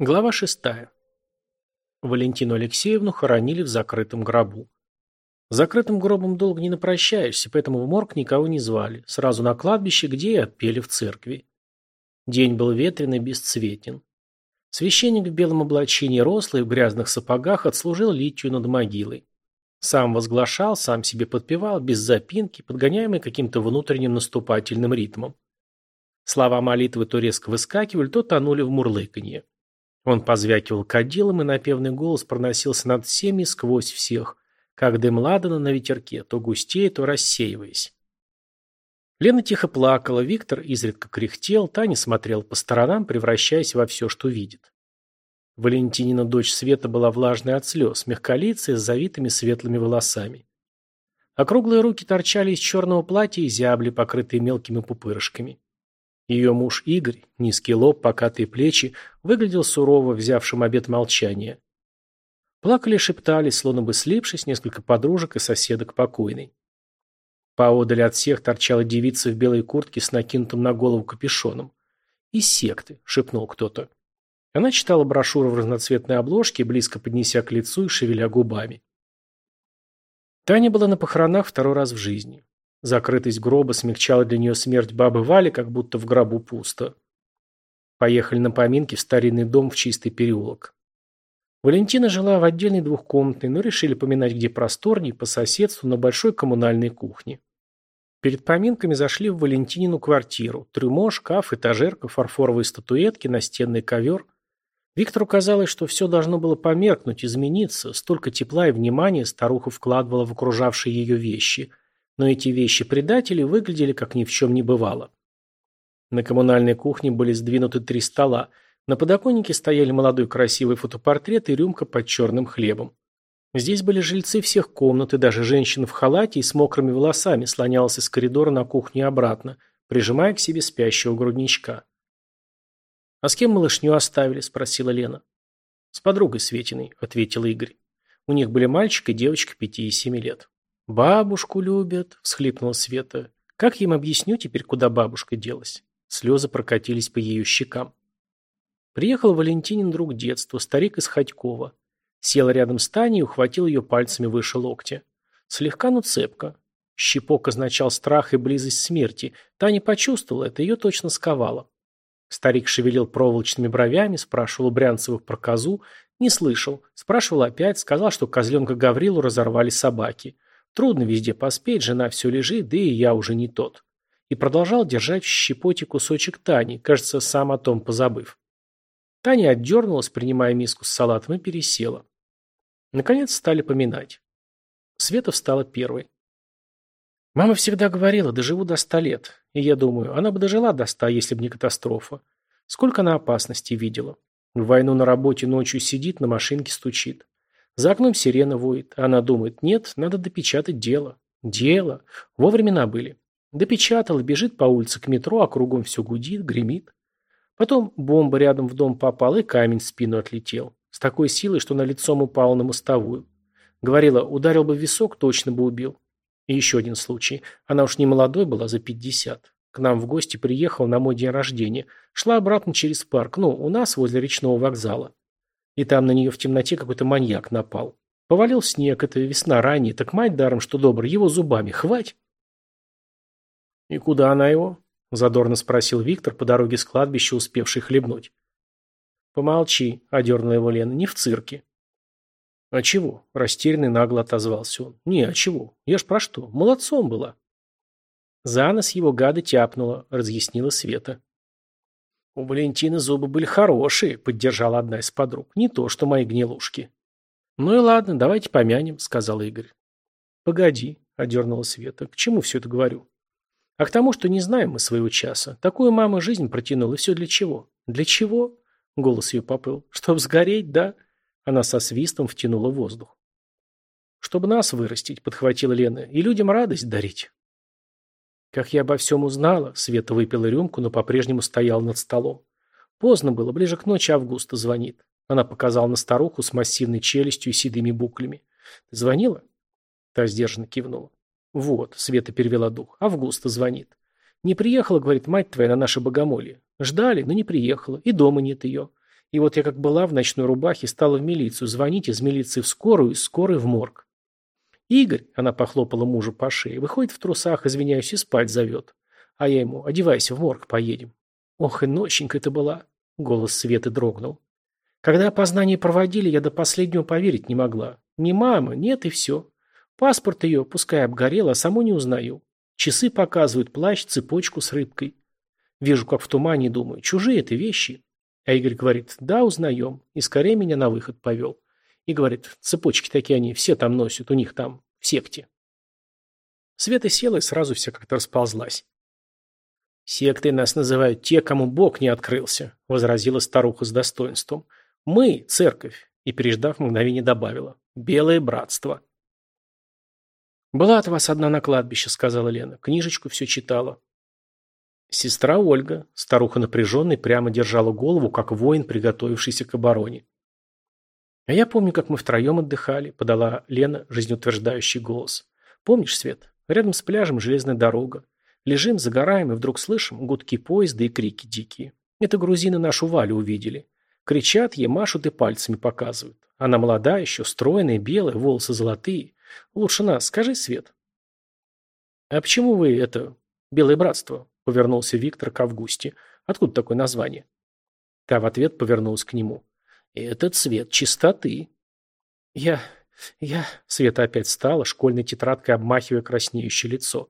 Глава шестая. Валентину Алексеевну хоронили в закрытом гробу. Закрытым гробом долго не напрощаешься, поэтому в морг никого не звали. Сразу на кладбище, где и отпели в церкви. День был ветреный, бесцветен. Священник в белом облачении рослый, в грязных сапогах, отслужил литию над могилой. Сам возглашал, сам себе подпевал, без запинки, подгоняемый каким-то внутренним наступательным ритмом. Слова молитвы то резко выскакивали, то тонули в мурлыканье. Он позвякивал кадилом, и напевный голос проносился над всеми сквозь всех, как дым ладана на ветерке, то густее, то рассеиваясь. Лена тихо плакала, Виктор изредка кряхтел, Таня смотрел по сторонам, превращаясь во все, что видит. Валентинина дочь Света была влажной от слез, мягколицей, с завитыми светлыми волосами. Округлые руки торчали из черного платья и зябли, покрытые мелкими пупырышками. Ее муж Игорь, низкий лоб, покатые плечи, выглядел сурово, взявшим обед молчания. Плакали шептались, словно бы слипшись, несколько подружек и соседок покойной. Поодаль от всех торчала девица в белой куртке с накинутым на голову капюшоном. «Из секты», — шепнул кто-то. Она читала брошюру в разноцветной обложке, близко поднеся к лицу и шевеля губами. Таня была на похоронах второй раз в жизни. Закрытость гроба смягчала для нее смерть бабы Вали, как будто в гробу пусто. Поехали на поминки в старинный дом в чистый переулок. Валентина жила в отдельной двухкомнатной, но решили поминать где просторней, по соседству, на большой коммунальной кухне. Перед поминками зашли в Валентинину квартиру. Трюмо, шкаф, этажерка, фарфоровые статуэтки, настенный ковер. Виктору казалось, что все должно было померкнуть, измениться. Столько тепла и внимания старуха вкладывала в окружавшие ее вещи – но эти вещи предатели выглядели как ни в чем не бывало. На коммунальной кухне были сдвинуты три стола, на подоконнике стояли молодой красивый фотопортрет и рюмка под черным хлебом. Здесь были жильцы всех комнат, и даже женщина в халате и с мокрыми волосами слонялась из коридора на кухню обратно, прижимая к себе спящего грудничка. «А с кем малышню оставили?» – спросила Лена. «С подругой Светиной», – ответил Игорь. У них были мальчик и девочка пяти и семи лет. «Бабушку любят!» — всхлипнула Света. «Как я им объясню теперь, куда бабушка делась?» Слезы прокатились по ее щекам. Приехал Валентинин друг детства, старик из Ходькова. Сел рядом с Таней и ухватил ее пальцами выше локтя. Слегка, но цепко. Щепок означал страх и близость смерти. Таня почувствовала это, ее точно сковало. Старик шевелил проволочными бровями, спрашивал Брянцевых про козу, не слышал, спрашивал опять, сказал, что козленка Гаврилу разорвали собаки. Трудно везде поспеть, жена все лежит, да и я уже не тот. И продолжал держать в щепоте кусочек Тани, кажется, сам о том позабыв. Таня отдернулась, принимая миску с салатом, и пересела. Наконец стали поминать. Света встала первой. Мама всегда говорила, доживу до ста лет. И я думаю, она бы дожила до ста, если бы не катастрофа. Сколько она опасностей видела. В войну на работе ночью сидит, на машинке стучит. За окном сирена воет. Она думает, нет, надо допечатать дело. Дело. Во времена были. Допечатала, бежит по улице к метро, а кругом все гудит, гремит. Потом бомба рядом в дом попала, и камень в спину отлетел. С такой силой, что на лицом упал на мостовую. Говорила, ударил бы в висок, точно бы убил. И еще один случай. Она уж не молодой была, за пятьдесят. К нам в гости приехал на мой день рождения. Шла обратно через парк, ну, у нас, возле речного вокзала. И там на нее в темноте какой-то маньяк напал. Повалил снег, это весна ранее, так мать даром, что добр, его зубами, хвать. И куда она его? Задорно спросил Виктор по дороге с кладбища, успевший хлебнуть. Помолчи, одернула его Лена, не в цирке. А чего? Растерянный нагло отозвался он. Не, а чего? Я ж про что? Молодцом была. За нос его гады тяпнула, разъяснила Света. У Валентины зубы были хорошие, поддержала одна из подруг, не то что мои гнилушки. Ну и ладно, давайте помянем, сказал Игорь. Погоди, одернула Света, к чему все это говорю? А к тому, что не знаем мы своего часа. Такую мама жизнь протянула, и все для чего? Для чего? Голос ее поплыл. Чтоб сгореть, да? Она со свистом втянула воздух. Чтобы нас вырастить, подхватила Лена, и людям радость дарить. Как я обо всем узнала, Света выпила рюмку, но по-прежнему стоял над столом. Поздно было, ближе к ночи Августа звонит. Она показала на старуху с массивной челюстью и седыми буклями. «Ты звонила?» Та сдержанно кивнула. «Вот», — Света перевела дух, — «Августа звонит. Не приехала, — говорит, — мать твоя на наше богомолье. Ждали, но не приехала, и дома нет ее. И вот я как была в ночной рубахе, стала в милицию звонить, из милиции в скорую, из скорой в морг. «Игорь!» — она похлопала мужу по шее. Выходит в трусах, извиняюсь, и спать зовет. А я ему «Одевайся, в морг поедем». Ох, и ноченька это была. Голос Светы дрогнул. Когда опознание проводили, я до последнего поверить не могла. Не мама, нет и все. Паспорт ее, пускай обгорел, а саму не узнаю. Часы показывают, плащ, цепочку с рыбкой. Вижу, как в тумане, думаю, чужие это вещи. А Игорь говорит, да, узнаем, и скорее меня на выход повел. И говорит, цепочки такие они, все там носят, у них там, в секте. Света села и сразу вся как-то расползлась. Секты нас называют те, кому Бог не открылся», — возразила старуха с достоинством. «Мы — церковь», — и, переждав мгновение, добавила. «Белое братство». «Была от вас одна на кладбище», — сказала Лена. «Книжечку все читала». Сестра Ольга, старуха напряженной, прямо держала голову, как воин, приготовившийся к обороне. А я помню, как мы втроем отдыхали, подала Лена жизнеутверждающий голос. Помнишь, Свет, рядом с пляжем железная дорога. Лежим, загораем, и вдруг слышим гудки поезда и крики дикие. Это грузины нашу Валю увидели. Кричат ей, машут и пальцами показывают. Она молодая еще, стройная, белая, волосы золотые. Лучше нас, скажи, Свет. А почему вы это... Белое братство? Повернулся Виктор к Августе. Откуда такое название? Та в ответ повернулась к нему. И этот цвет чистоты. Я... я... Света опять встала, школьной тетрадкой обмахивая краснеющее лицо.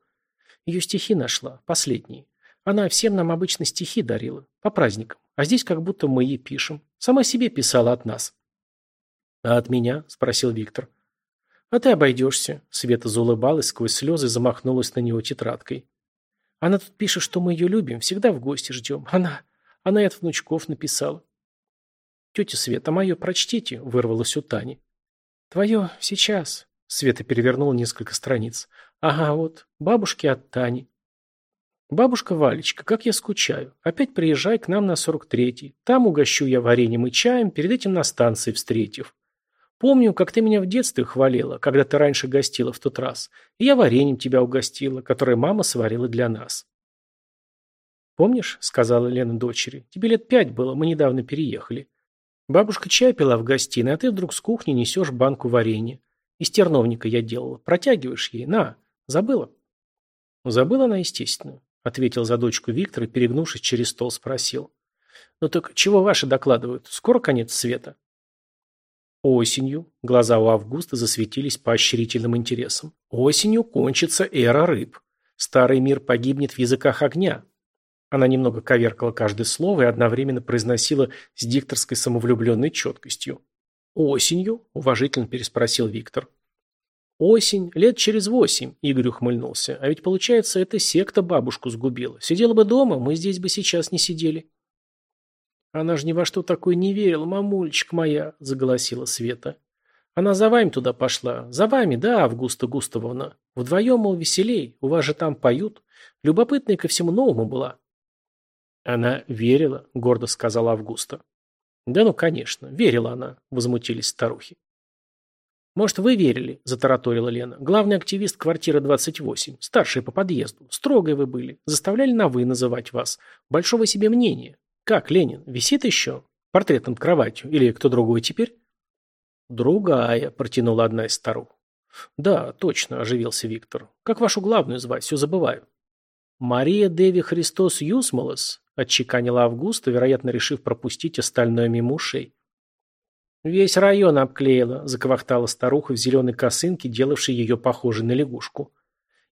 Ее стихи нашла, последние. Она всем нам обычно стихи дарила, по праздникам. А здесь как будто мы ей пишем. Сама себе писала от нас. «А от меня?» – спросил Виктор. «А ты обойдешься», – Света заулыбалась сквозь слезы, замахнулась на него тетрадкой. «Она тут пишет, что мы ее любим, всегда в гости ждем. Она... она и от внучков написала. Тетя Света, мое прочтите!» — вырвалось у Тани. «Твое сейчас!» — Света перевернула несколько страниц. «Ага, вот, бабушки от Тани». «Бабушка Валечка, как я скучаю. Опять приезжай к нам на 43-й. Там угощу я вареньем и чаем, перед этим на станции встретив. Помню, как ты меня в детстве хвалила, когда ты раньше гостила в тот раз, и я вареньем тебя угостила, которое мама сварила для нас». «Помнишь, — сказала Лена дочери, — тебе лет пять было, мы недавно переехали. Бабушка чай пила в гостиной, а ты вдруг с кухни несешь банку варенья. Из терновника я делала. Протягиваешь ей. На, забыла. Забыла она, естественно, ответил за дочку Виктор и, перегнувшись через стол, спросил. Ну так чего ваши докладывают? Скоро конец света? Осенью глаза у Августа засветились поощрительным интересом. Осенью кончится эра рыб. Старый мир погибнет в языках огня. Она немного коверкала каждое слово и одновременно произносила с дикторской самовлюбленной четкостью. «Осенью?» – уважительно переспросил Виктор. «Осень, лет через восемь», – Игорь ухмыльнулся. «А ведь, получается, эта секта бабушку сгубила. Сидела бы дома, мы здесь бы сейчас не сидели». «Она же ни во что такое не верила, мамулечка моя», – заголосила Света. «Она за вами туда пошла. За вами, да, Августа Густавовна. Вдвоем, мол, веселей. У вас же там поют. Любопытная ко всему новому была». Она верила, гордо сказала Августа. Да ну, конечно, верила она, возмутились старухи. Может, вы верили, затараторила Лена. Главный активист квартиры 28, старший по подъезду. Строгой вы были, заставляли на «вы» называть вас. Большого себе мнения. Как, Ленин, висит еще? портретом над кроватью. Или кто другой теперь? Другая, протянула одна из старух. Да, точно, оживился Виктор. Как вашу главную звать, все забываю. Мария Деви Христос Юсмолос, — отчеканил Августа, вероятно, решив пропустить остальное мимо ушей. «Весь район обклеила», — заквахтала старуха в зеленой косынке, делавшей ее похожей на лягушку.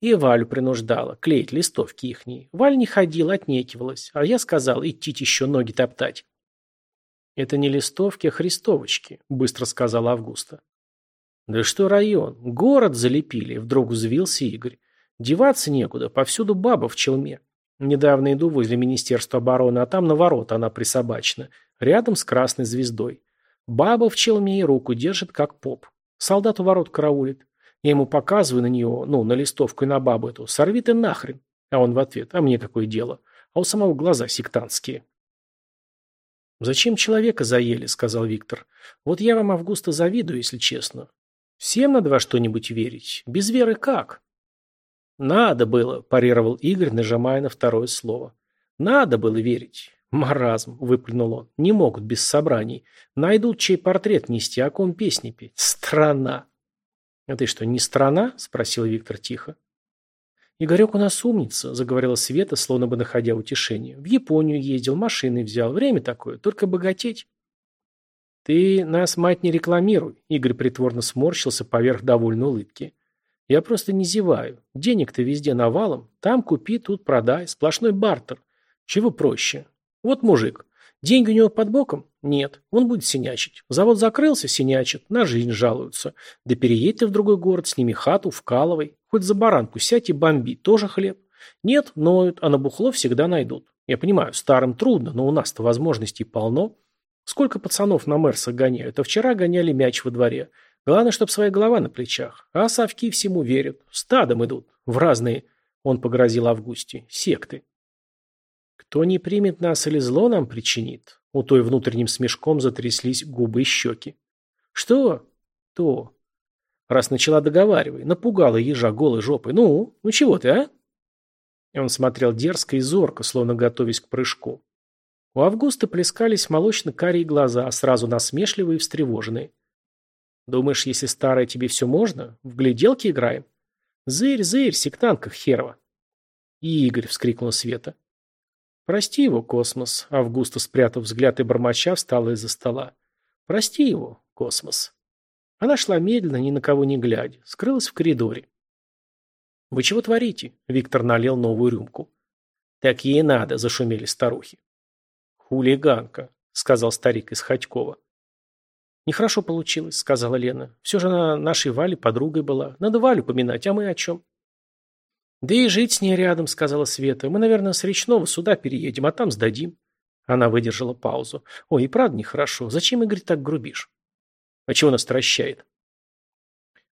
И Валю принуждала клеить листовки ихние. Валь не ходила, отнекивалась, а я сказал идти еще ноги топтать. «Это не листовки, а христовочки», — быстро сказала Августа. «Да что район? Город залепили», — вдруг взвился Игорь. «Деваться некуда, повсюду баба в челме». Недавно иду возле Министерства обороны, а там на ворота она присобачена, рядом с красной звездой. Баба в челме и руку держит, как поп. Солдат у ворот караулит. Я ему показываю на нее, ну, на листовку и на бабу эту. Сорви ты нахрен. А он в ответ, а мне какое дело? А у самого глаза сектантские. «Зачем человека заели?» — сказал Виктор. «Вот я вам, Августа, завидую, если честно. Всем надо во что-нибудь верить. Без веры как?» Надо было, парировал Игорь, нажимая на второе слово. Надо было верить. Маразм, выплюнул он. Не могут без собраний. Найдут чей портрет нести, о ком песни петь. Страна. А ты что, не страна? Спросил Виктор тихо. Игорек у нас умница, заговорила Света, словно бы находя утешение. В Японию ездил, машины взял. Время такое, только богатеть. «Ты нас, мать, не рекламируй!» Игорь притворно сморщился поверх довольной улыбки. Я просто не зеваю. Денег-то везде навалом. Там купи, тут продай. Сплошной бартер. Чего проще? Вот мужик. Деньги у него под боком? Нет. Он будет синячить. Завод закрылся, синячит. На жизнь жалуются. Да переедь в другой город, сними хату, вкалывай. Хоть за баранку сядь и бомби. Тоже хлеб. Нет, ноют, а на бухло всегда найдут. Я понимаю, старым трудно, но у нас-то возможностей полно. Сколько пацанов на мэрса гоняют, а вчера гоняли мяч во дворе. Главное, чтобы своя голова на плечах. А совки всему верят. Стадом идут. В разные, он погрозил Августе, секты. Кто не примет нас или зло нам причинит? У той внутренним смешком затряслись губы и щеки. Что? То. Раз начала договаривай, напугала ежа голой жопой. Ну, ну чего ты, а? И он смотрел дерзко и зорко, словно готовясь к прыжку. У Августа плескались молочно-карие глаза, сразу насмешливые и встревоженные. Думаешь, если старое тебе все можно? В гляделки играем? Зырь, зырь, сектантка херова. Игорь, вскрикнула Света. Прости его, космос. Августа, спрятав взгляд и бормоча, встала из-за стола. Прости его, космос. Она шла медленно, ни на кого не глядя, скрылась в коридоре. «Вы чего творите?» — Виктор налил новую рюмку. «Так ей надо», — зашумели старухи. «Хулиганка», — сказал старик из Ходькова. «Нехорошо получилось», — сказала Лена. «Все же она нашей Вале подругой была. Надо Валю поминать, а мы о чем?» «Да и жить с ней рядом», — сказала Света. «Мы, наверное, с речного сюда переедем, а там сдадим». Она выдержала паузу. «Ой, и правда нехорошо. Зачем, Игорь, так грубишь?» «А чего нас тращает?»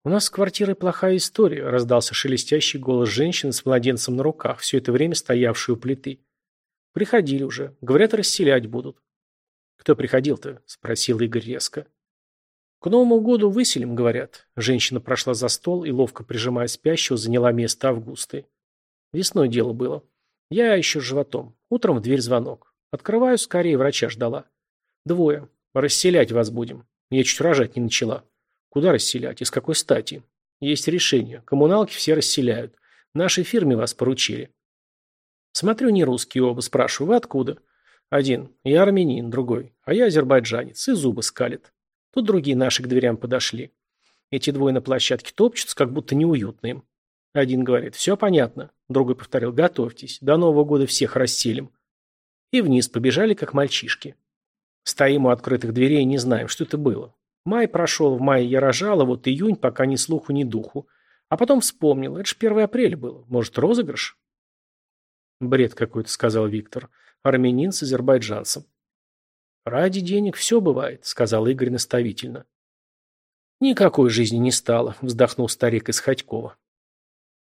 «У нас с квартирой плохая история», — раздался шелестящий голос женщины с младенцем на руках, все это время стоявшей у плиты. «Приходили уже. Говорят, расселять будут». «Кто приходил-то?» — спросил Игорь резко. К Новому году выселим, говорят. Женщина прошла за стол и, ловко прижимая спящего, заняла место Августы. Весной дело было. Я еще с животом. Утром в дверь звонок. Открываю, скорее врача ждала. Двое. Расселять вас будем. Я чуть рожать не начала. Куда расселять Из какой стати? Есть решение. Коммуналки все расселяют. Нашей фирме вас поручили. Смотрю, не русские оба. Спрашиваю, вы откуда? Один. Я армянин, другой. А я азербайджанец. И зубы скалит. Тут другие наши к дверям подошли. Эти двое на площадке топчутся, как будто неуютные. Один говорит, все понятно. Другой повторил, готовьтесь, до Нового года всех расселим. И вниз побежали, как мальчишки. Стоим у открытых дверей и не знаем, что это было. Май прошел, в мае я рожал, а вот июнь, пока ни слуху, ни духу. А потом вспомнил, это ж 1 апреля было. Может, розыгрыш? Бред какой-то, сказал Виктор. Армянин с азербайджанцем. Ради денег все бывает, сказал Игорь наставительно. Никакой жизни не стало, вздохнул старик из Ходькова.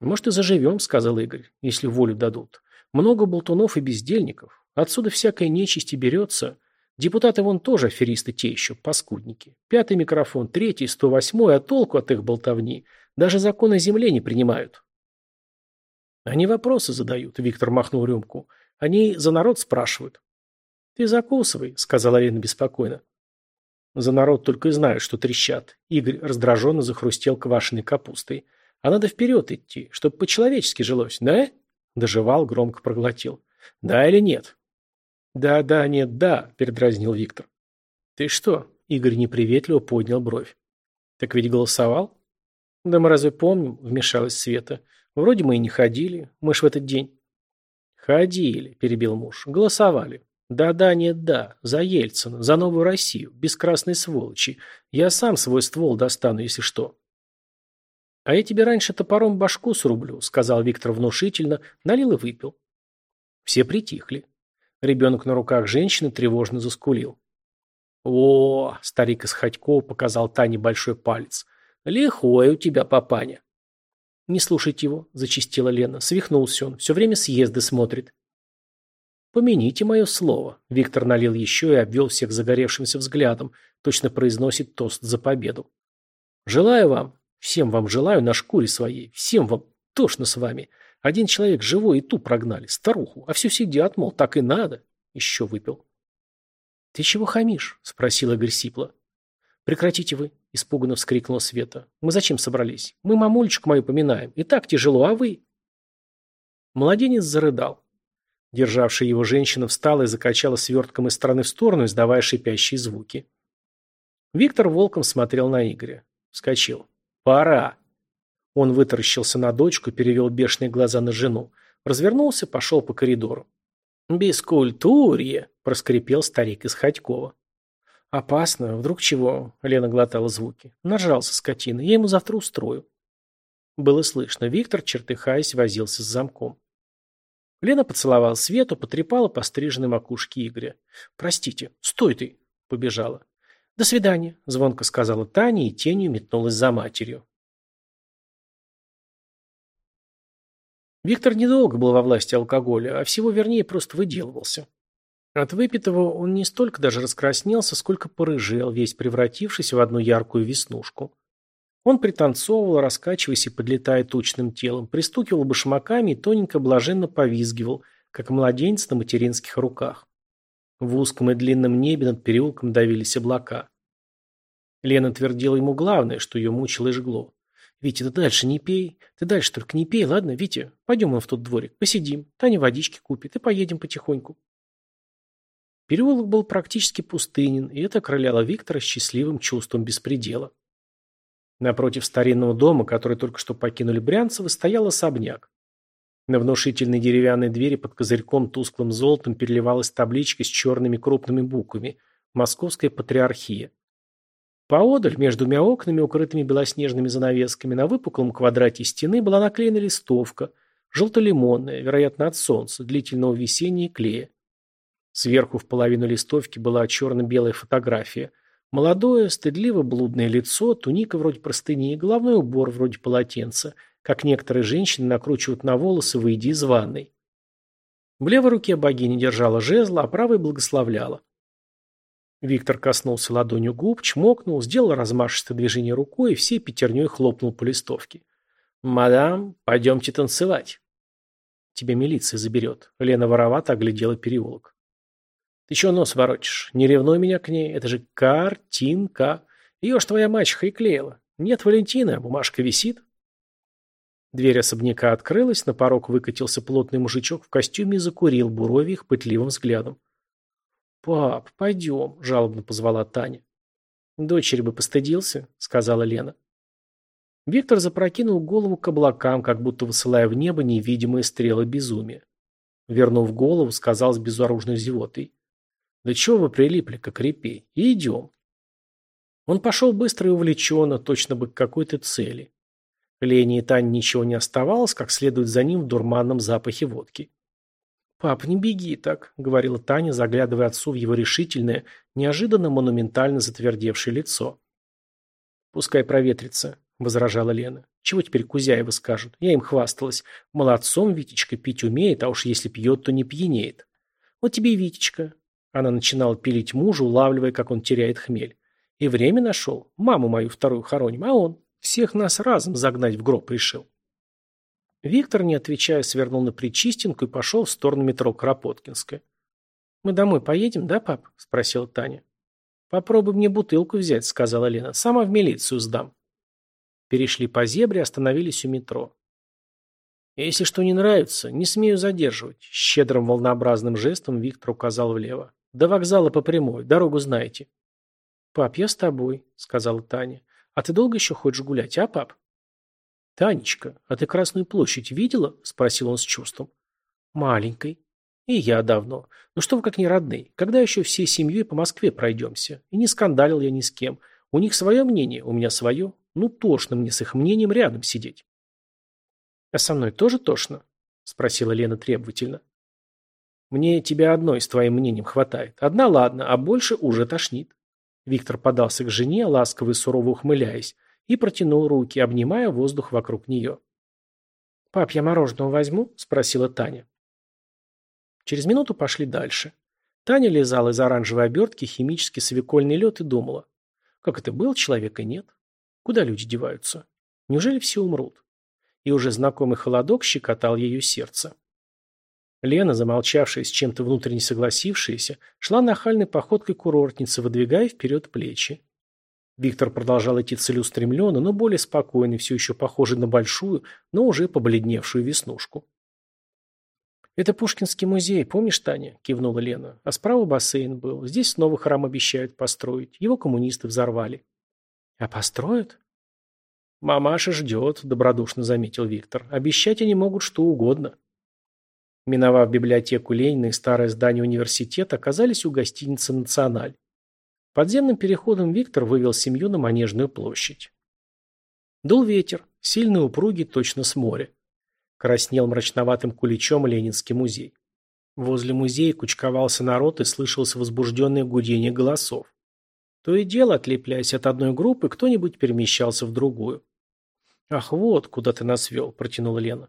Может, и заживем, сказал Игорь, если волю дадут. Много болтунов и бездельников. Отсюда всякая нечисть и берется. Депутаты вон тоже аферисты те еще, паскудники. Пятый микрофон, третий, сто восьмой, а толку от их болтовни. Даже закон о земле не принимают. Они вопросы задают, Виктор махнул рюмку. Они за народ спрашивают. Ты закусывай, сказала Лена беспокойно. За народ только и знаю, что трещат. Игорь раздраженно захрустел квашеной капустой. А надо вперед идти, чтобы по-человечески жилось, да? Доживал, громко проглотил. Да или нет? Да, да, нет, да, передразнил Виктор. Ты что? Игорь неприветливо поднял бровь. Так ведь голосовал? Да мы разве помним, вмешалась Света. Вроде мы и не ходили, мы ж в этот день. Ходили, перебил муж, голосовали. Да-да, нет, да. За Ельцина, за новую Россию, без красной сволочи. Я сам свой ствол достану, если что. А я тебе раньше топором башку срублю, сказал Виктор внушительно, налил и выпил. Все притихли. Ребенок на руках женщины тревожно заскулил. «О!» — старик из Ходькова показал Тане большой палец. «Лихой у тебя, папаня!» «Не слушайте его!» — зачистила Лена. Свихнулся он. Все время съезды смотрит. «Помяните мое слово». Виктор налил еще и обвел всех загоревшимся взглядом, точно произносит тост за победу. «Желаю вам, всем вам желаю на шкуре своей, всем вам, тошно с вами. Один человек живой и ту прогнали, старуху, а все сидят, мол, так и надо». Еще выпил. «Ты чего хамишь?» – спросил Игорь Сипла. «Прекратите вы!» – испуганно вскрикнула Света. «Мы зачем собрались? Мы мамулечку мою поминаем. И так тяжело, а вы?» Младенец зарыдал. Державшая его женщина встала и закачала свертком из стороны в сторону, издавая шипящие звуки. Виктор волком смотрел на Игоря. Вскочил. «Пора!» Он вытаращился на дочку, перевел бешеные глаза на жену. Развернулся, пошел по коридору. «Бескультурье!» – проскрипел старик из Ходькова. «Опасно. Вдруг чего?» – Лена глотала звуки. «Нажрался скотина. Я ему завтра устрою». Было слышно. Виктор, чертыхаясь, возился с замком. Лена поцеловала Свету, потрепала по постриженной макушки Игоря. «Простите, стой ты!» — побежала. «До свидания!» — звонко сказала Таня и тенью метнулась за матерью. Виктор недолго был во власти алкоголя, а всего вернее просто выделывался. От выпитого он не столько даже раскраснелся, сколько порыжел, весь превратившись в одну яркую веснушку. Он пританцовывал, раскачиваясь и подлетая тучным телом, пристукивал башмаками и тоненько блаженно повизгивал, как младенец на материнских руках. В узком и длинном небе над переулком давились облака. Лена твердила ему главное, что ее мучило и жгло. «Витя, ты дальше не пей. Ты дальше только не пей, ладно, Витя? Пойдем он в тот дворик, посидим. Таня водички купит и поедем потихоньку». Переулок был практически пустынен, и это крыляло Виктора счастливым чувством беспредела. Напротив старинного дома, который только что покинули Брянцевы, стоял особняк. На внушительной деревянной двери под козырьком тусклым золотом переливалась табличка с черными крупными буквами «Московская патриархия». Поодаль, между двумя окнами, укрытыми белоснежными занавесками, на выпуклом квадрате стены была наклеена листовка, желто-лимонная, вероятно, от солнца, длительного весеннего клея. Сверху в половину листовки была черно-белая фотография – Молодое, стыдливо блудное лицо, туника вроде простыни и головной убор вроде полотенца, как некоторые женщины накручивают на волосы, выйди из ванной. В левой руке богиня держала жезл, а правой благословляла. Виктор коснулся ладонью губ, чмокнул, сделал размашистое движение рукой и всей пятерней хлопнул по листовке. «Мадам, пойдемте танцевать». «Тебя милиция заберет». Лена воровато оглядела переулок. Ты чего нос воротишь? Не ревнуй меня к ней. Это же картинка. Ее ж твоя мачеха и клеила. Нет, Валентина, бумажка висит. Дверь особняка открылась, на порог выкатился плотный мужичок в костюме и закурил, бурови их пытливым взглядом. «Пап, пойдем», — жалобно позвала Таня. «Дочери бы постыдился», — сказала Лена. Виктор запрокинул голову к облакам, как будто высылая в небо невидимые стрелы безумия. Вернув голову, сказал с безоружной зевотой. «Да чего вы прилипли, как репей? Идем!» Он пошел быстро и увлеченно, точно бы к какой-то цели. Лене и Тане ничего не оставалось, как следует за ним в дурманном запахе водки. «Пап, не беги так», — говорила Таня, заглядывая отцу в его решительное, неожиданно монументально затвердевшее лицо. «Пускай проветрится», — возражала Лена. «Чего теперь Кузяева скажут? Я им хвасталась. Молодцом Витечка пить умеет, а уж если пьет, то не пьянеет. Вот тебе и Витечка. Она начинала пилить мужа, улавливая, как он теряет хмель. И время нашел. Маму мою вторую хороним, а он всех нас разом загнать в гроб решил. Виктор, не отвечая, свернул на Причистинку и пошел в сторону метро Кропоткинская. «Мы домой поедем, да, пап?» – спросил Таня. «Попробуй мне бутылку взять», – сказала Лена. «Сама в милицию сдам». Перешли по зебре, остановились у метро. «Если что не нравится, не смею задерживать», – щедрым волнообразным жестом Виктор указал влево. До вокзала по прямой, дорогу знаете». «Пап, я с тобой», — сказала Таня. «А ты долго еще хочешь гулять, а, пап?» «Танечка, а ты Красную площадь видела?» — спросил он с чувством. «Маленькой. И я давно. Ну что вы как не родные? Когда еще всей семьей по Москве пройдемся? И не скандалил я ни с кем. У них свое мнение, у меня свое. Ну тошно мне с их мнением рядом сидеть». «А со мной тоже тошно?» — спросила Лена требовательно. Мне тебя одной с твоим мнением хватает. Одна ладно, а больше уже тошнит. Виктор подался к жене, ласково и сурово ухмыляясь, и протянул руки, обнимая воздух вокруг нее. «Пап, я мороженого возьму?» – спросила Таня. Через минуту пошли дальше. Таня лизала из оранжевой обертки химический свекольный лед и думала. Как это был, человека нет. Куда люди деваются? Неужели все умрут? И уже знакомый холодок щекотал ее сердце. Лена, замолчавшая с чем-то внутренне согласившаяся, шла нахальной походкой курортницы, выдвигая вперед плечи. Виктор продолжал идти целеустремленно, но более спокойный, все еще похожий на большую, но уже побледневшую веснушку. «Это Пушкинский музей, помнишь, Таня?» – кивнула Лена. «А справа бассейн был. Здесь новый храм обещают построить. Его коммунисты взорвали». «А построят?» «Мамаша ждет», – добродушно заметил Виктор. «Обещать они могут что угодно». Миновав библиотеку Ленина и старое здание университета, оказались у гостиницы «Националь». Подземным переходом Виктор вывел семью на Манежную площадь. Дул ветер, сильный упругий, точно с моря. Краснел мрачноватым куличом Ленинский музей. Возле музея кучковался народ и слышалось возбужденное гудение голосов. То и дело, отлепляясь от одной группы, кто-нибудь перемещался в другую. «Ах, вот, куда ты нас вел», — протянула Лена.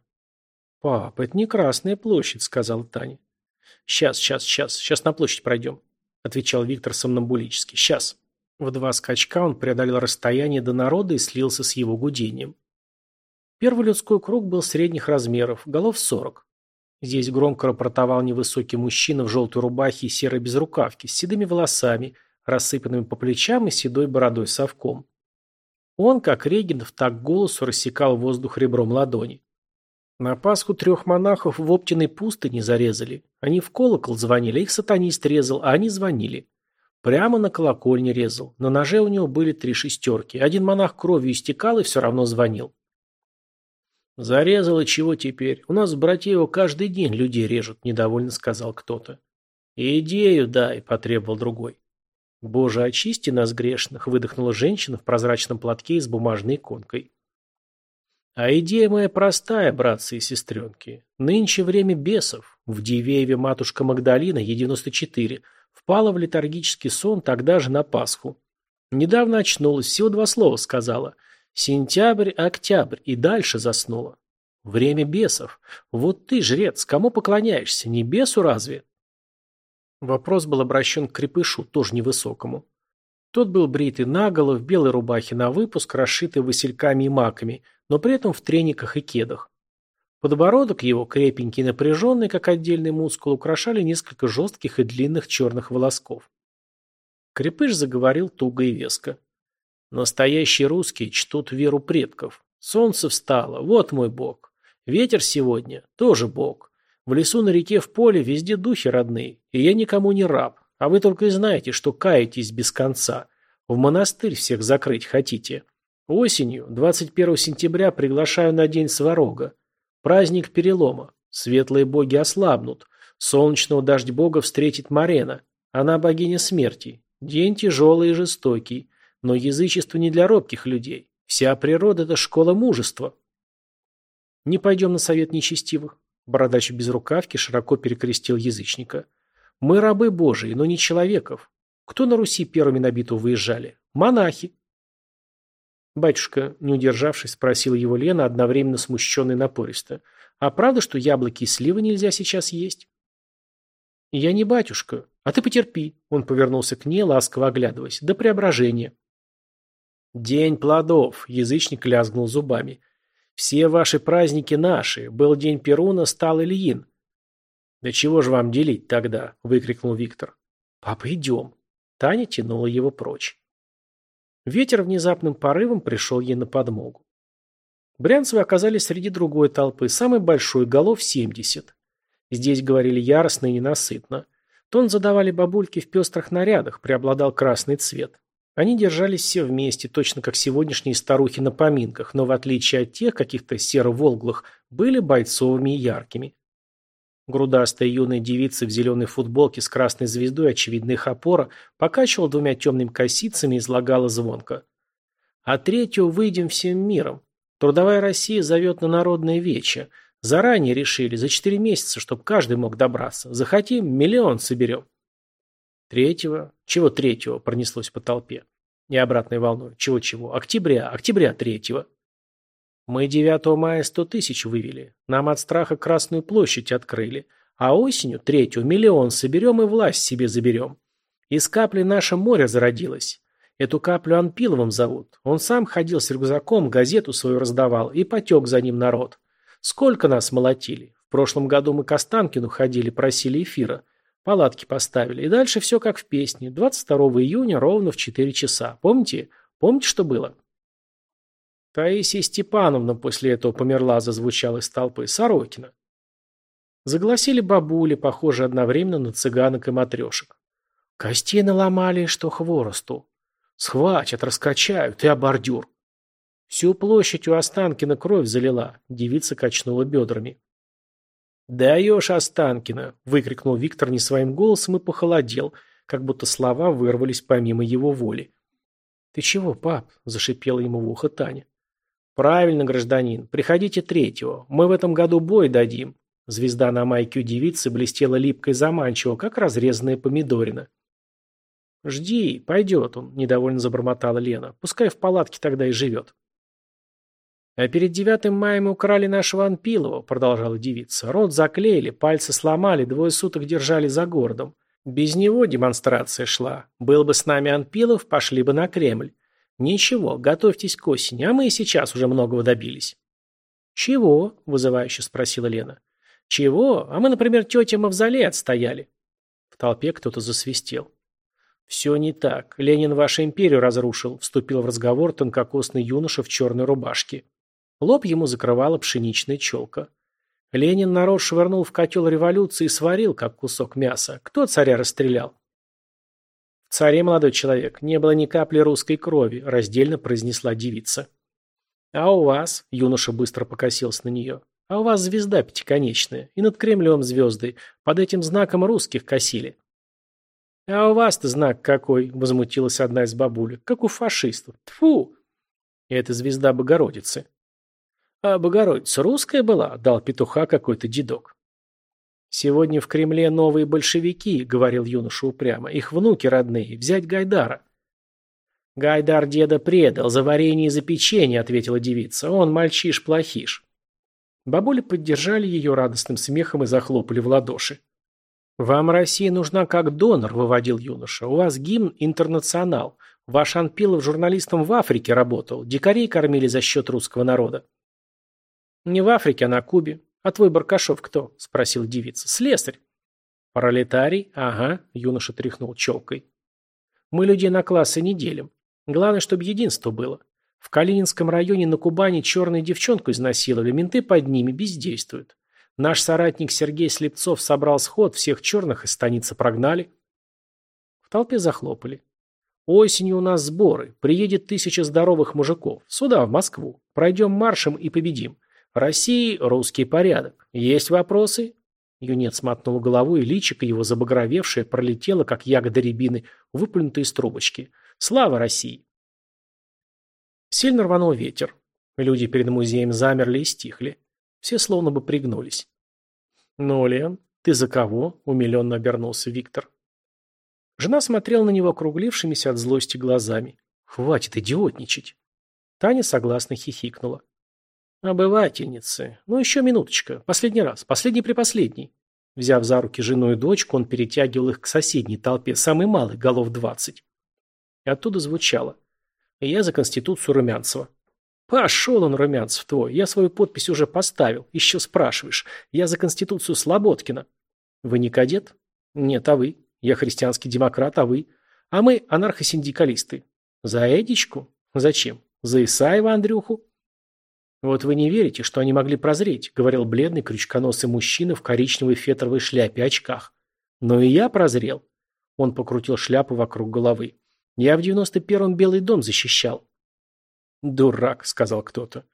«Пап, это не Красная площадь», — сказала Таня. «Сейчас, сейчас, сейчас, сейчас на площадь пройдем», — отвечал Виктор сомнамбулически. «Сейчас». В два скачка он преодолел расстояние до народа и слился с его гудением. Первый людской круг был средних размеров, голов сорок. Здесь громко рапортовал невысокий мужчина в желтой рубахе и серой безрукавке, с седыми волосами, рассыпанными по плечам и седой бородой совком. Он, как регент, в так голосу рассекал воздух ребром ладони. На Пасху трех монахов в Оптиной пустыне зарезали. Они в колокол звонили, их сатанист резал, а они звонили. Прямо на колокольне резал. На ноже у него были три шестерки. Один монах кровью истекал и все равно звонил. «Зарезал, и чего теперь? У нас в братья его каждый день людей режут», – недовольно сказал кто-то. «Идею дай», – потребовал другой. «Боже, очисти нас грешных», – выдохнула женщина в прозрачном платке и с бумажной иконкой. А идея моя простая, братцы и сестренки. Нынче время бесов. В Дивееве матушка Магдалина, ей 94, впала в летаргический сон тогда же на Пасху. Недавно очнулась, всего два слова сказала. Сентябрь, октябрь, и дальше заснула. Время бесов. Вот ты, жрец, кому поклоняешься? Не бесу разве? Вопрос был обращен к крепышу, тоже невысокому. Тот был бритый наголо, в белой рубахе на выпуск, расшитой васильками и маками, но при этом в трениках и кедах. Подбородок его, крепенький и напряженный, как отдельный мускул, украшали несколько жестких и длинных черных волосков. Крепыш заговорил туго и веско. «Настоящие русские чтут веру предков. Солнце встало, вот мой бог. Ветер сегодня, тоже бог. В лесу, на реке, в поле, везде духи родные, и я никому не раб. А вы только и знаете, что каетесь без конца. В монастырь всех закрыть хотите. Осенью, 21 сентября, приглашаю на День Сварога. Праздник перелома. Светлые боги ослабнут. Солнечного дождь бога встретит Марена. Она богиня смерти. День тяжелый и жестокий. Но язычество не для робких людей. Вся природа – это школа мужества. Не пойдем на совет нечестивых. Бородач без рукавки широко перекрестил язычника. Мы рабы Божии, но не человеков. Кто на Руси первыми на биту выезжали? Монахи. Батюшка, не удержавшись, спросил его Лена, одновременно смущенно напористо. А правда, что яблоки и сливы нельзя сейчас есть? Я не батюшка. А ты потерпи. Он повернулся к ней, ласково оглядываясь. До преображения. День плодов. Язычник лязгнул зубами. Все ваши праздники наши. Был день Перуна, стал Ильин. «Да чего же вам делить тогда?» – выкрикнул Виктор. «Папа, идем!» Таня тянула его прочь. Ветер внезапным порывом пришел ей на подмогу. Брянцевы оказались среди другой толпы, самой большой, голов 70. Здесь говорили яростно и ненасытно. Тон задавали бабульки в пестрых нарядах, преобладал красный цвет. Они держались все вместе, точно как сегодняшние старухи на поминках, но в отличие от тех, каких-то серо-волглых, были бойцовыми и яркими. Грудастая юная девица в зеленой футболке с красной звездой очевидных опора покачивала двумя темными косицами и излагала звонко. «А третью выйдем всем миром. Трудовая Россия зовет на народное вече. Заранее решили, за четыре месяца, чтобы каждый мог добраться. Захотим, миллион соберем». «Третьего? Чего третьего?» – пронеслось по толпе. необратной волной. «Чего-чего? Октября, октября третьего». Мы 9 мая 100 тысяч вывели. Нам от страха Красную площадь открыли. А осенью третью миллион соберем и власть себе заберем. Из капли наше море зародилось. Эту каплю Анпиловым зовут. Он сам ходил с рюкзаком, газету свою раздавал, и потек за ним народ. Сколько нас молотили. В прошлом году мы к Останкину ходили, просили эфира. Палатки поставили. И дальше все как в песне. 22 июня ровно в 4 часа. Помните? Помните, что было? Таисия Степановна после этого померла, зазвучал из толпы Сорокина. Загласили бабули, похожие одновременно на цыганок и матрешек. Костей наломали, что хворосту. Схватят, раскачают, и бордюр. Всю площадь у Останкина кровь залила, девица качнула бедрами. «Даешь, Останкина!» – выкрикнул Виктор не своим голосом и похолодел, как будто слова вырвались помимо его воли. «Ты чего, пап?» – зашипела ему в ухо Таня. Правильно, гражданин, приходите третьего. Мы в этом году бой дадим. Звезда на майке у девицы блестела липкой заманчиво, как разрезанная помидорина. «Жди, пойдет он», — недовольно забормотала Лена. «Пускай в палатке тогда и живет». «А перед девятым маем украли нашего Анпилова», — продолжала девица. «Рот заклеили, пальцы сломали, двое суток держали за городом. Без него демонстрация шла. Был бы с нами Анпилов, пошли бы на Кремль. «Ничего, готовьтесь к осени, а мы и сейчас уже многого добились». «Чего?» – вызывающе спросила Лена. «Чего? А мы, например, тетя Мавзолей отстояли». В толпе кто-то засвистел. «Все не так. Ленин вашу империю разрушил», – вступил в разговор тонкокосный юноша в черной рубашке. Лоб ему закрывала пшеничная челка. Ленин народ швырнул в котел революции и сварил, как кусок мяса. Кто царя расстрелял? Царе молодой человек, не было ни капли русской крови, раздельно произнесла девица. А у вас, юноша быстро покосился на нее, а у вас звезда пятиконечная, и над Кремлем звезды, под этим знаком русских косили. А у вас-то знак какой, возмутилась одна из бабулек, как у фашистов. Тфу! Это звезда Богородицы. А Богородица русская была, дал петуха какой-то дедок. «Сегодня в Кремле новые большевики», — говорил юноша упрямо, — «их внуки родные, взять Гайдара». «Гайдар деда предал, за варенье и за печенье», — ответила девица, — «он мальчиш-плохиш». Бабули поддержали ее радостным смехом и захлопали в ладоши. «Вам Россия нужна как донор», — выводил юноша. «У вас гимн «Интернационал». Ваш Анпилов журналистом в Африке работал. Дикарей кормили за счет русского народа». «Не в Африке, а на Кубе. «А твой Баркашов кто?» – спросил девица. «Слесарь». «Пролетарий? Ага», – юноша тряхнул челкой. «Мы людей на классы не делим. Главное, чтобы единство было. В Калининском районе на Кубани черную девчонку изнасиловали, менты под ними бездействуют. Наш соратник Сергей Слепцов собрал сход, всех черных из станицы прогнали». В толпе захлопали. «Осенью у нас сборы. Приедет тысяча здоровых мужиков. Сюда, в Москву. Пройдем маршем и победим. России русский порядок. Есть вопросы?» Юнец мотнул головой, и личико его забагровевшее пролетело, как ягода рябины, выплюнутые из трубочки. «Слава России!» Сильно рванул ветер. Люди перед музеем замерли и стихли. Все словно бы пригнулись. «Ну, Лен, ты за кого?» – умиленно обернулся Виктор. Жена смотрела на него округлившимися от злости глазами. «Хватит идиотничать!» Таня согласно хихикнула. «Обывательницы! Ну еще минуточка. Последний раз. Последний препоследний». Взяв за руки жену и дочку, он перетягивал их к соседней толпе, самой малой, голов двадцать. И оттуда звучало. «Я за Конституцию Румянцева». «Пошел он, Румянцев твой, я свою подпись уже поставил, еще спрашиваешь. Я за Конституцию Слободкина». «Вы не кадет?» «Нет, а вы? Я христианский демократ, а вы?» «А мы анархосиндикалисты». «За Эдичку? Зачем? За Исаева Андрюху?» «Вот вы не верите, что они могли прозреть», — говорил бледный крючконосый мужчина в коричневой фетровой шляпе очках. «Но и я прозрел». Он покрутил шляпу вокруг головы. «Я в девяносто первом Белый дом защищал». «Дурак», — сказал кто-то.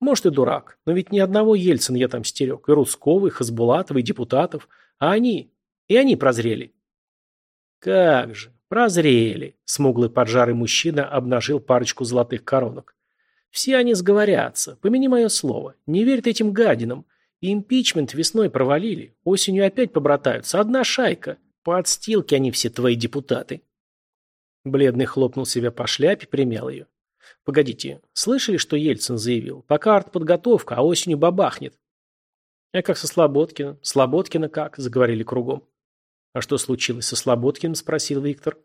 «Может, и дурак, но ведь ни одного Ельцина я там стерег, и Рускова, и Хасбулатова, и депутатов, а они... и они прозрели». «Как же, прозрели!» — смуглый поджарый мужчина обнажил парочку золотых коронок. Все они сговорятся. Помяни мое слово. Не верят этим гадинам. Импичмент весной провалили. Осенью опять побратаются. Одна шайка. По отстилке они все твои депутаты. Бледный хлопнул себя по шляпе, примял ее. Погодите, слышали, что Ельцин заявил? Пока артподготовка, а осенью бабахнет. А как со Слободкиным? Слободкина как? Заговорили кругом. А что случилось со Слободкиным? Спросил Виктор.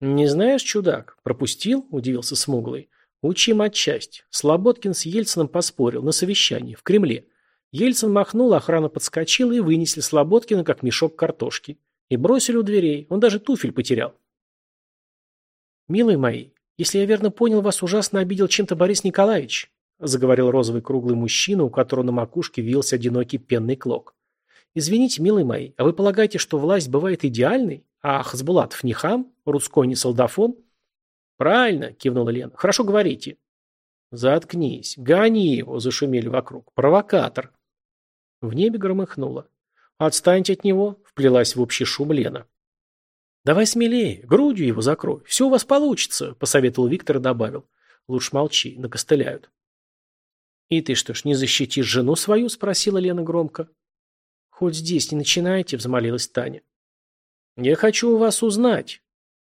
Не знаешь, чудак? Пропустил? Удивился смуглый. Учим отчасть. Слободкин с Ельцином поспорил на совещании в Кремле. Ельцин махнул, охрана подскочила и вынесли Слободкина как мешок картошки. И бросили у дверей. Он даже туфель потерял. «Милые мои, если я верно понял, вас ужасно обидел чем-то Борис Николаевич», заговорил розовый круглый мужчина, у которого на макушке вился одинокий пенный клок. «Извините, милые мои, а вы полагаете, что власть бывает идеальной? А Хасбулатов не хам? Рудской не солдафон?» «Правильно!» – кивнула Лена. «Хорошо говорите!» «Заткнись! Гони его!» – зашумели вокруг. «Провокатор!» В небе громыхнуло. «Отстаньте от него!» – вплелась в общий шум Лена. «Давай смелее, грудью его закрой, все у вас получится», – посоветовал Виктор и добавил. «Лучше молчи, накостыляют». «И ты что ж, не защитишь жену свою?» – спросила Лена громко. «Хоть здесь не начинайте», – взмолилась Таня. «Я хочу у вас узнать»,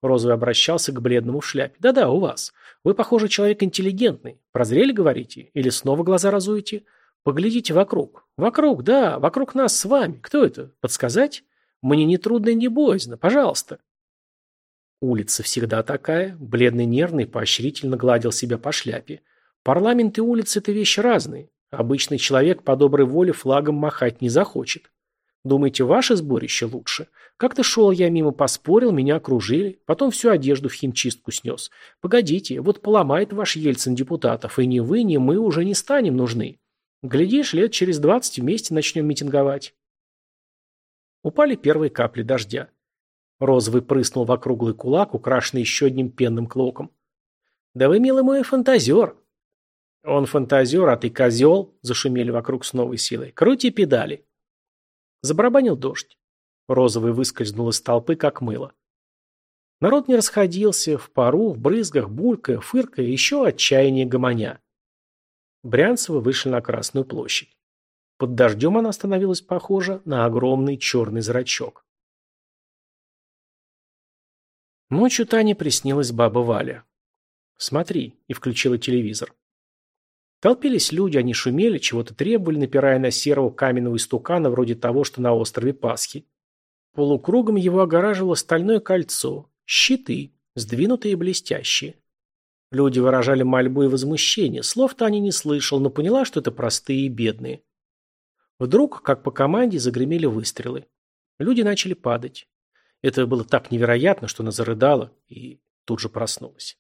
Розовый обращался к бледному в шляпе. «Да-да, у вас. Вы, похоже, человек интеллигентный. Прозрели, говорите? Или снова глаза разуете? Поглядите вокруг. Вокруг, да, вокруг нас с вами. Кто это? Подсказать? Мне не трудно и не боязно. Пожалуйста». Улица всегда такая. Бледный нервный поощрительно гладил себя по шляпе. Парламент и улицы – это вещи разные. Обычный человек по доброй воле флагом махать не захочет. Думаете, ваше сборище лучше? Как-то шел я мимо, поспорил, меня окружили, потом всю одежду в химчистку снес. Погодите, вот поломает ваш Ельцин депутатов, и ни вы, ни мы уже не станем нужны. Глядишь, лет через двадцать вместе начнем митинговать. Упали первые капли дождя. Розовый прыснул в округлый кулак, украшенный еще одним пенным клоком. «Да вы, милый мой, фантазер!» «Он фантазер, а ты козел!» – зашумели вокруг с новой силой. «Крути педали!» Забарабанил дождь. Розовый выскользнул из толпы, как мыло. Народ не расходился, в пару, в брызгах, булька, фырка и еще отчаяние гомоня. Брянцевы вышли на Красную площадь. Под дождем она становилась похожа на огромный черный зрачок. Ночью Тане приснилась баба Валя. «Смотри», и включила телевизор. Толпились люди, они шумели, чего-то требовали, напирая на серого каменного истукана, вроде того, что на острове Пасхи. Полукругом его огораживало стальное кольцо, щиты, сдвинутые и блестящие. Люди выражали мольбу и возмущение, слов-то они не слышал, но поняла, что это простые и бедные. Вдруг, как по команде, загремели выстрелы. Люди начали падать. Это было так невероятно, что она зарыдала и тут же проснулась.